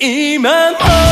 今も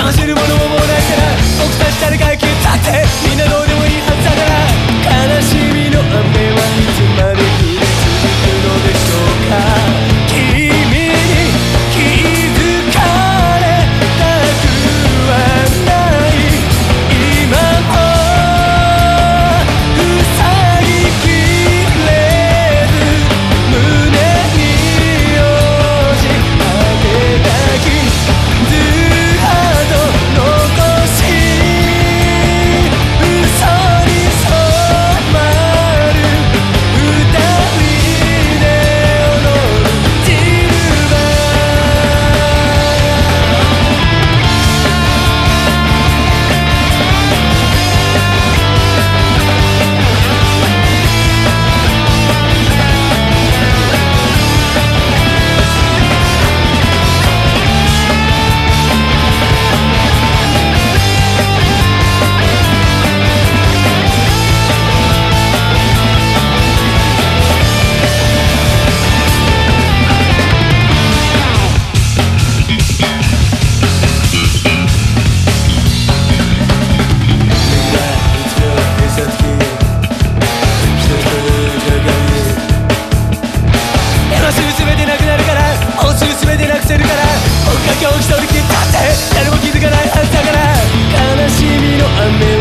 探るものももらえら僕たち誰か生きたってみんな狂気取り切ったって誰も気づかないはずだから悲しみの雨を